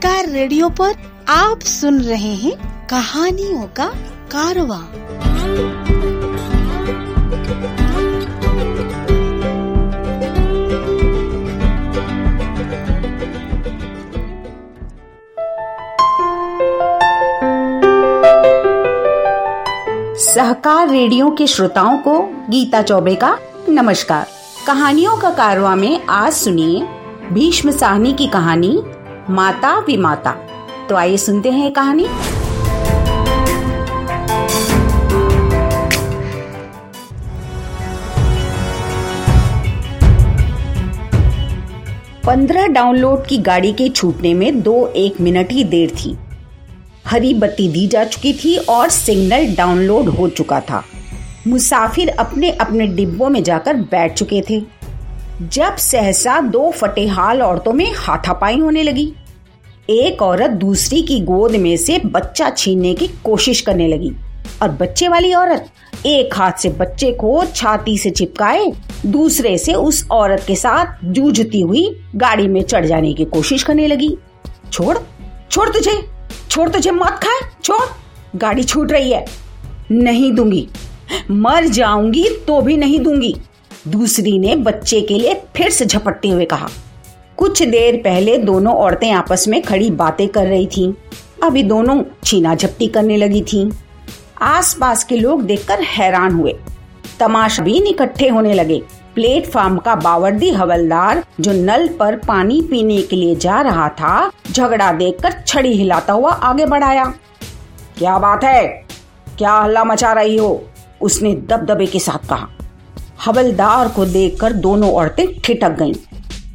सहकार radio पर आप सुन रहे हैं कहानियों का कारवा। सहकार रेडियो के श्रोताओं को गीता चौबे का नमस्कार। कहानियों का कारवा में आज सुनिए भीष्म साहनी की कहानी माता विमाता। तो आइए सुनते हैं कहानी। पंद्रह डाउनलोड की गाड़ी के छूटने में दो एक मिनट ही देर थी। हरी बत्ती दी जा चुकी थी और सिग्नल डाउनलोड हो चुका था। मुसाफिर अपने अपने डिब्बों में जाकर बैठ चुके थे। जब सहसा दो फटेहाल औरतों में हाथापाई होने लगी। एक औरत दूसरी की गोद में से बच्चा छीनने की कोशिश करने लगी। और बच्चे वाली औरत एक हाथ से बच्चे को छाती से चिपकाए, दूसरे से उस औरत के साथ जूझती हुई गाड़ी में चढ़ जाने की कोशिश करने लगी। छोड़ छोड़ तुझे छोड़ तुझे मत खाए छोड़, गाड़ी छूट रही है। नहीं दूँगी, मर जाऊँगी तो भी नहीं दूँगी। दूसरी ने बच्चे के लिए फिर से झपटते हुए कहा। कुछ देर पहले दोनों औरतें आपस में खड़ी बातें कर रही थीं। अभी दोनों छीना झपटी करने लगी थीं। आसपास के लोग देखकर हैरान हुए। तमाशा भी इकट्ठे होने लगे। प्लेटफार्म का बावर्दी हवलदार जो नल पर पानी पीने के लिए जा रहा था, झगड़ा देखकर छड़ी हिलाता हुआ आगे बढ़ाया। क्या बात है? क्या हल्ला मचा रही हो? उसने दबदबे के साथ कहा। हवलदार को देखकर दोनों औरतें ठिठक गईं।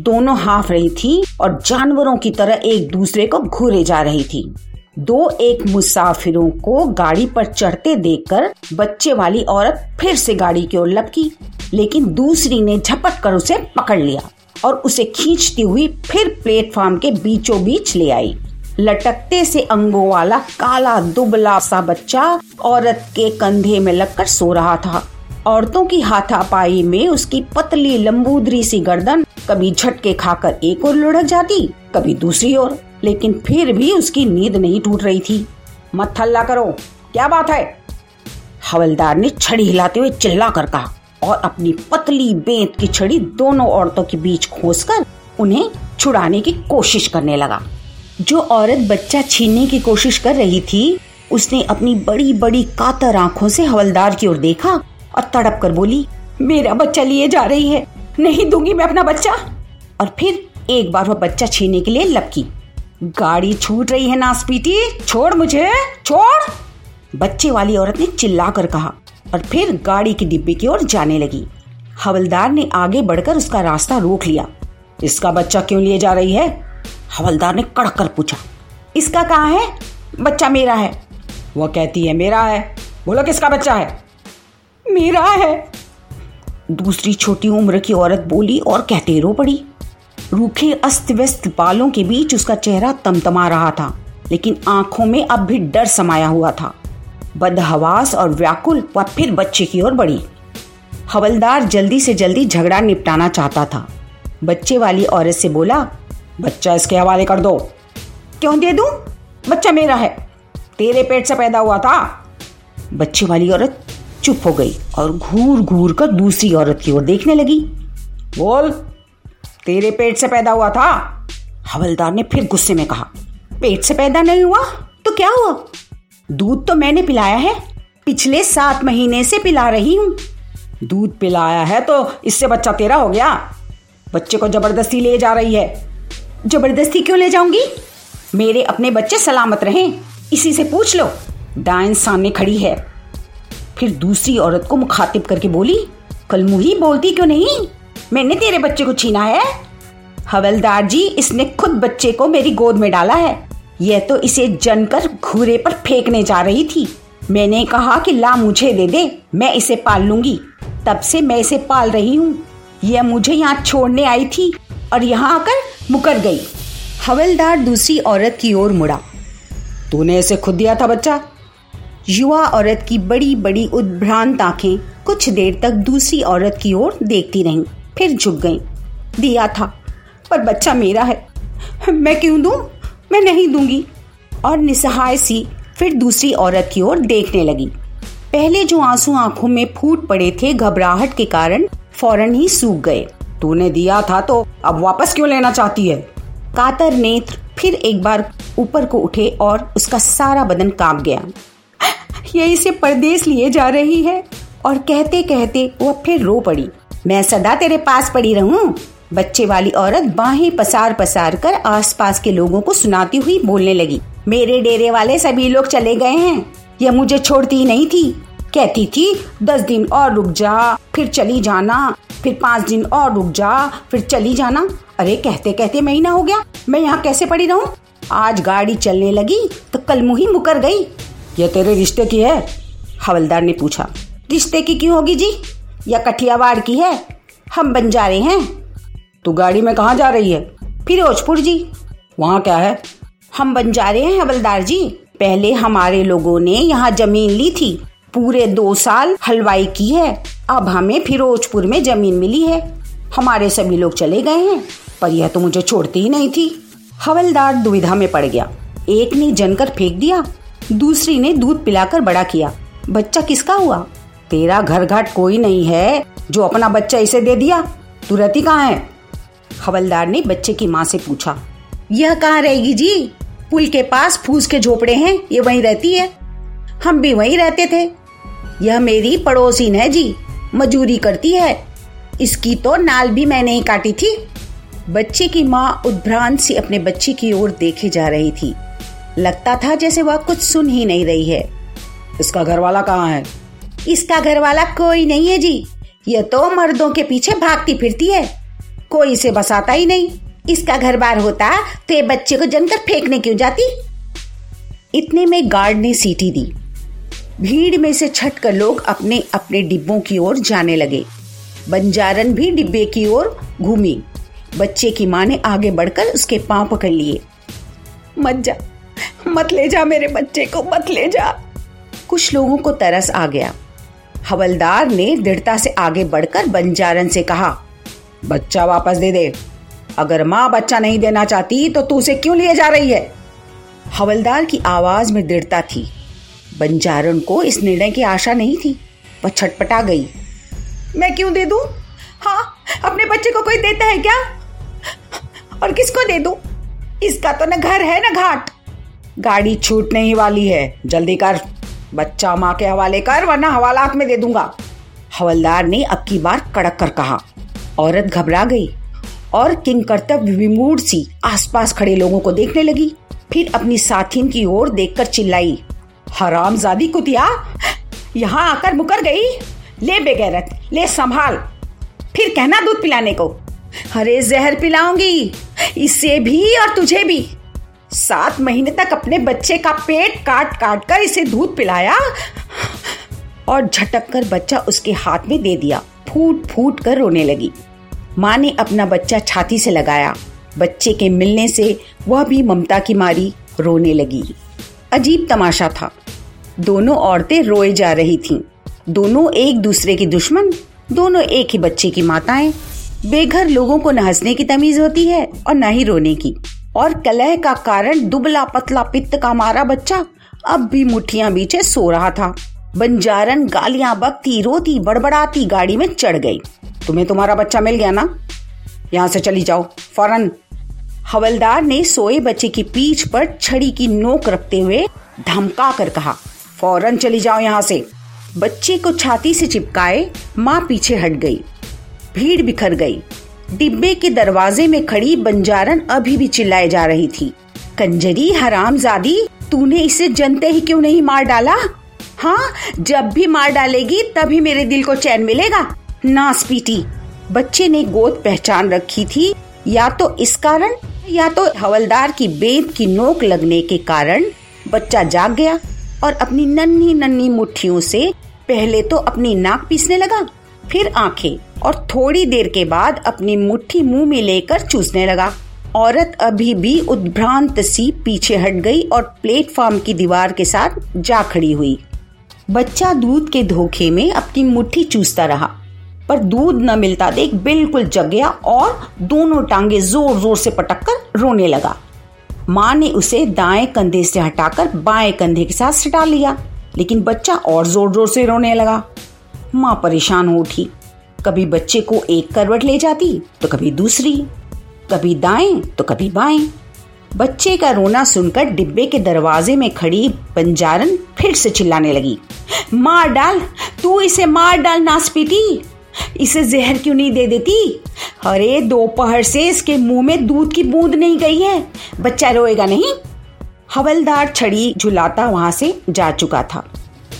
दोनों हाफ़ रही थीं और जानवरों की तरह एक दूसरे को घूरे जा रही थी। दो एक मुसाफिरों को गाड़ी पर चढ़ते देखकर बच्चे वाली औरत फिर से गाड़ी की ओर लपकी, लेकिन दूसरी ने झपट कर उसे पकड़ लिया और उसे खींचती हुई फिर प्लेटफॉर्म के बीचों बीच ले आई। लटकते से अंगों वाला काला दुबला सा बच्चा औरत के कंधे में लगकर सो रहा था। औरतों की हाथापाई में उसकी पतली लंबूदरी सी गर्दन कभी झटके खाकर एक और लुढ़क जाती, कभी दूसरी ओर, लेकिन फिर भी उसकी नींद नहीं टूट रही थी। मत हल्ला करो। क्या बात है? हवलदार ने छड़ी हिलाते हुए चिल्ला कर कहा और अपनी पतली बेंत की छड़ी दोनों औरतों के बीच खोसकर उन्हें छुड़ाने की कोशिश करने लगा। जो औरत बच्चा छीनने की कोशिश कर रही थी, उसने अपनी बड़ी बड़ी कातर आँखों से हवलदार की ओर देखा और तड़प कर बोली, मेरा बच्चा लिए जा रही है, नहीं दूँगी मैं अपना बच्चा। और फिर एक बार वह बच्चा छीनने के लिए लपकी। गाड़ी छूट रही है नासपीटी छोड़ मुझे, छोड़। बच्चे वाली औरत ने चिल्ला कर कहा और फिर गाड़ी की डिब्बे की ओर जाने लगी। हवलदार ने आगे बढ़कर उसका रास्ता रोक लिया। इसका बच्चा क्यों लिए जा रही है? हवलदार ने कड़क कर पूछा। इसका कहा है? बच्चा मेरा है। वह कहती है, मेरा है। बोलो, किसका बच्चा है? मेरा है। दूसरी छोटी उम्र की औरत बोली और कहते रो पड़ी। रूखे अस्त व्यस्त बालों के बीच उसका चेहरा तमतमा रहा था, लेकिन आँखों में अब भी डर समाया हुआ था। बदहवास और व्याकुल वह फिर बच्चे की ओर बढ़ी। हवलदार जल्दी से जल्दी झगड़ा निपटाना चाहता था। बच्चे वाली औरत से बोला, बच्चा, इसके हवाले कर दो। क्यों दे दूँ? बच्चा मेरा है। तेरे पेट से पैदा हुआ था। बच्चे वाली औरत चुप हो गई और घूर घूर कर दूसरी औरत की ओर देखने लगी। बोल, तेरे पेट से पैदा हुआ था? हवलदार ने फिर गुस्से में कहा, पेट से पैदा नहीं हुआ? तो क्या हुआ? दूध तो मैंने पिलाया है, पिछले सात महीने से पिला रही हूँ। दूध पिलाया है तो इससे बच्चा तेरा हो गया। बच्चे को ज़बरदस्ती ले जा रही है। ज़बरदस्ती क्यों ले जाऊँगी? मेरे अपने बच्चे सलामत रहें। इसी से पूछ लो। डायन सामने खड़ी है। फिर दूसरी औरत को मुखातिब करके बोली, कल मुही बोलती क्यों नहीं? मैंने तेरे बच्चे को छीना है। हवलदार जी, इसने खुद बच्चे को मेरी गोद में डाला है। यह तो इसे जनकर घूरे पर फेंकने जा रही थी। मैंने कहा कि ला मुझे दे दे, मैं इसे पाल लूँगी। तब से मैं इसे पाल रही हूँ। यह मुझे यहाँ छोड़ने आई थी और यहाँ आकर मुकर गई। हवलदार दूसरी औरत की ओर मुड़ा। तूने इसे खुद दिया था बच्चा? युवा औरत की बड़ी बड़ी उद्भ्रांत आँखें कुछ देर तक दूसरी औरत की ओर देखती रहीं, फिर झुक गईं। दिया था, पर बच्चा मेरा है। मैं क्यों दूँ? मैं नहीं दूँगी। और निसहाय सी फिर दूसरी औरत की ओर देखने लगी। पहले जो आँसू आँखों में फूट पड़े थे, घबराहट के कारण फ़ौरन ही सूख गए। तूने दिया था तो अब वापस क्यों लेना चाहती है? कातर नेत्र फिर एक बार ऊपर को उठे और उसका सारा बदन काँप गया। ये इसे परदेश लिए जा रही है। और कहते कहते वो फिर रो पड़ी। मैं सदा तेरे पास पड़ी रहूँ? बच्चे वाली औरत बाहें पसार पसार कर आसपास के लोगों को सुनाती हुई बोलने लगी। मेरे डेरे वाले सभी लोग चले गए हैं। यह मुझे छोड़ती नहीं थी। कहती थी, दस दिन और रुक जा, फिर चली जाना। फिर पाँच दिन और रुक जा, फिर चली जाना। अरे कहते कहते महीना हो गया। मैं यहाँ कैसे पड़ी रहूँ? आज गाड़ी चलने लगी तो कल मुही मुकर गई। ये तेरे रिश्ते की है? हवलदार ने पूछा। रिश्ते की क्यों होगी जी? या कठियावाड़ की है? हम बन जा रहे हैं। तू गाड़ी में कहा जा रही है? फिरोजपुर जी। वहाँ क्या है? हम बन जा रहे हैं हवलदार जी। पहले हमारे लोगों ने यहाँ ज़मीन ली थी। पूरे दो साल हलवाई की है। अब हमें फिरोजपुर में ज़मीन मिली है। हमारे सभी लोग चले गए हैं, पर यह तो मुझे छोड़ती ही नहीं थी। हवलदार दुविधा में पड़ गया। एक ने जनकर फेंक दिया। दूसरी ने दूध पिलाकर बड़ा किया, बच्चा किसका हुआ? तेरा घर घाट कोई नहीं है, जो अपना बच्चा इसे दे दिया। तू रहती कहाँ है? हवलदार ने बच्चे की माँ से पूछा, यह कहाँ रहेगी जी? पुल के पास फूस के झोपड़े हैं, ये वहीं रहती है। हम भी वहीं रहते थे। यह मेरी पड़ोसीन है जी, मजूरी करती है। इसकी तो नाल भी मैंने ही काटी थी। बच्चे की माँ उद्भ्रांत से अपने बच्चे की ओर देखे जा रही थी। लगता था जैसे वह कुछ सुन ही नहीं रही है। इसका घर वाला कहाँ है? इसका घर वाला कोई नहीं है जी। यह तो मर्दों के पीछे भागती फिरती है। कोई इसे बसाता ही नहीं। इसका घर बार होता तो ये बच्चे को जमकर फेंकने क्यों जाती? इतने में गार्ड ने सीटी दी। भीड़ में से छट कर लोग अपने अपने डिब्बों की ओर जाने लगे। बंजारन भी डिब्बे की ओर घूमी। बच्चे की माँ ने आगे बढ़कर उसके पाँव पकड़ लिए। मत जा मत ले जा मेरे बच्चे को, मत ले जा। कुछ लोगों को तरस आ गया। हवलदार ने दृढ़ता से आगे बढ़कर बंजारन से कहा, बच्चा वापस दे दे। अगर माँ बच्चा नहीं देना चाहती तो तू उसे क्यों लिए जा रही है? हवलदार की आवाज़ में दृढ़ता थी। बंजारन को इस निर्णय की आशा नहीं थी। वह छटपटा गई। मैं क्यों दे दू? हाँ अपने बच्चे को कोई देता है क्या? और किसको दे दू? इसका तो न घर है, न घाट। गाड़ी छूटने ही वाली है। जल्दी कर। बच्चा माँ के हवाले कर, वरना हवालात में दे दूँगा। हवलदार ने अब की बार कड़क कर कहा। औरत घबरा गई और किंग कर्तव्य विमूढ़ सी आसपास खड़े लोगों को देखने लगी। फिर अपनी साथिन की ओर देखकर चिल्लाई। हराम जादी कुतिया, यहाँ आकर मुकर गई? ले बेगैरत, ले संभाल। फिर कहना दूध पिलाने को, अरे जहर पिलाऊँगी इसे भी और तुझे भी। सात महीने तक अपने बच्चे का पेट काट काट कर इसे दूध पिलाया और झटक कर बच्चा उसके हाथ में दे दिया। फूट फूट कर रोने लगी। माँ ने अपना बच्चा छाती से लगाया। बच्चे के मिलने से वह भी ममता की मारी, रोने लगी। अजीब तमाशा था। दोनों औरतें रोए जा रही थीं। दोनों एक दूसरे की दुश्मन, दोनों एक ही बच्चे की माताएँ। बेघर लोगों को न हंसने की तमीज होती है और न ही रोने की। और कलह का कारण दुबला पतला पित्त का मारा बच्चा अब भी मुठिया बीचे सो रहा था। बंजारन गालियाँ बकती, रोती, बड़बड़ाती गाड़ी में चढ़ गई। तुम्हें तुम्हारा बच्चा मिल गया ना? यहाँ से चली जाओ, फ़ौरन। हवलदार ने सोए बच्चे की पीठ पर छड़ी की नोक रखते हुए धमका कर कहा, फ़ौरन चली जाओ यहाँ से। बच्चे को छाती से चिपकाए माँ पीछे हट गई। भीड़ बिखर गई। डिब्बे के दरवाजे में खड़ी बंजारन अभी भी चिल्लाए जा रही थी। कंजरी, हरामजादी, तूने इसे जनते ही क्यों नहीं मार डाला? हाँ जब भी मार डालेगी, तभी मेरे दिल को चैन मिलेगा। नास पीटी। बच्चे ने गोद पहचान रखी थी। या तो इस कारण, या तो हवलदार की बेद की नोक लगने के कारण बच्चा जाग गया और अपनी नन्ही नन्ही मुट्ठियों से पहले तो अपनी नाक पीसने लगा। फिर आँखें और थोड़ी देर के बाद अपनी मुट्ठी मुँह में लेकर चूसने लगा। औरत अभी भी उद्भ्रांत सी पीछे हट गई और प्लेटफॉर्म की दीवार के साथ जा खड़ी हुई। बच्चा दूध के धोखे में अपनी मुट्ठी चूसता रहा, पर दूध न मिलता देख बिल्कुल जग गया और दोनों टांगे ज़ोर ज़ोर से पटक कर रोने लगा। माँ ने उसे दाएँ कंधे से हटाकर बाएँ कंधे के साथ सटा लिया, लेकिन बच्चा और ज़ोर ज़ोर से रोने लगा। माँ परेशान हो उठी। कभी बच्चे को एक करवट ले जाती तो कभी दूसरी। कभी दाएँ तो कभी बाएँ। बच्चे का रोना सुनकर डिब्बे के दरवाजे में खड़ी बंजारन फिर से चिल्लाने लगी। मार डाल, तू इसे मार डाल नासपीटी इसे जहर क्यों नहीं दे देती? अरे, दोपहर से इसके मुँह में दूध की बूंद नहीं गई है। बच्चा रोएगा नहीं? हवलदार छड़ी झुलाता वहाँ से जा चुका था।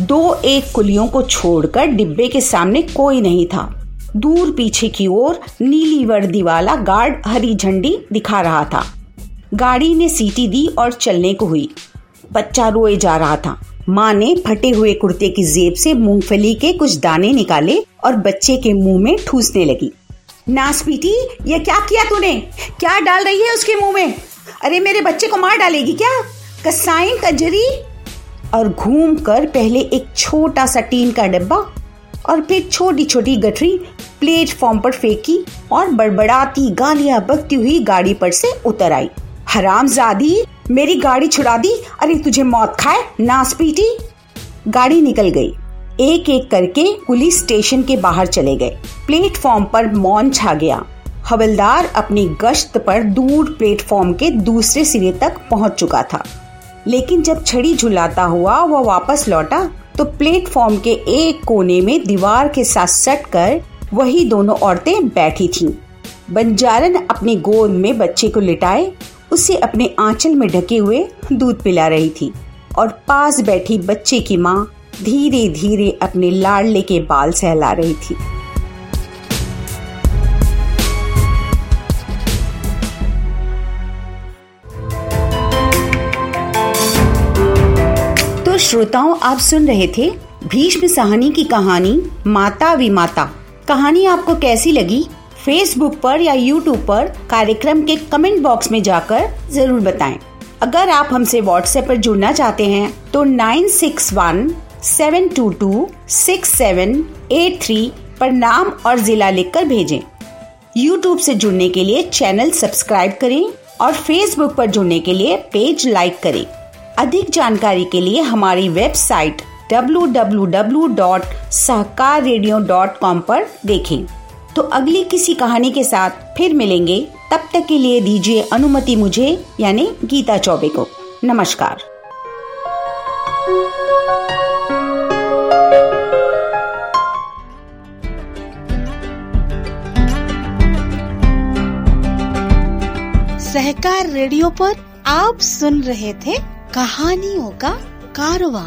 दो एक कुलियों को छोड़कर डिब्बे के सामने कोई नहीं था। दूर पीछे की ओर नीली वर्दी वाला गार्ड हरी झंडी दिखा रहा था। गाड़ी ने सीटी दी और चलने को हुई। बच्चा रोए जा रहा था। माँ ने फटे हुए कुर्ते की जेब से मूंगफली के कुछ दाने निकाले और बच्चे के मुँह में ठूसने लगी। नास पीटी, ये क्या किया तूने? क्या डाल रही है उसके मुँह में? अरे मेरे बच्चे को मार डालेगी क्या? कसाइन कजरी और घूम कर पहले एक छोटा सा टीन का डब्बा और फिर छोटी छोटी गठरी प्लेटफॉर्म पर फेंकी और बड़बड़ाती गालियाँ बकती हुई गाड़ी पर से उतर आई। हराम जादी मेरी गाड़ी छुड़ा दी, अरे तुझे मौत खाए, नास पीटी। गाड़ी निकल गई। एक एक करके पुलिस स्टेशन के बाहर चले गए। प्लेटफॉर्म पर मौन छा गया। हवलदार अपनी गश्त पर दूर प्लेटफॉर्म के दूसरे सिरे तक पहुँच चुका था। लेकिन जब छड़ी झुलाता हुआ वह वापस लौटा तो प्लेटफॉर्म के एक कोने में दीवार के साथ सट कर वही दोनों औरतें बैठी थीं। बंजारन अपनी गोद में बच्चे को लिटाए, उसे अपने आंचल में ढके हुए दूध पिला रही थी और पास बैठी बच्चे की माँ धीरे धीरे अपने लाडले के बाल सहला रही थी श्रोताओं, आप सुन रहे थे भीष्म सहानी की कहानी माता विमाता कहानी आपको कैसी लगी फेसबुक पर या यूट्यूब पर कार्यक्रम के कमेंट बॉक्स में जाकर ज़रूर बताएँ। अगर आप हमसे व्हाट्सएप पर जुड़ना चाहते हैं तो nine six one seven two two six seven eight three पर नाम और जिला लिखकर भेजें। यूट्यूब से जुड़ने के लिए चैनल सब्सक्राइब करें और फेसबुक पर जुड़ने के लिए पेज लाइक करें अधिक जानकारी के लिए हमारी वेबसाइट www.sahkarradio.com पर देखें। तो अगली किसी कहानी के साथ फिर मिलेंगे। तब तक के लिए दीजिए अनुमति मुझे, यानी गीता चौबे को। नमस्कार। सहकार रेडियो पर आप सुन रहे थे कहानियों का कारवा।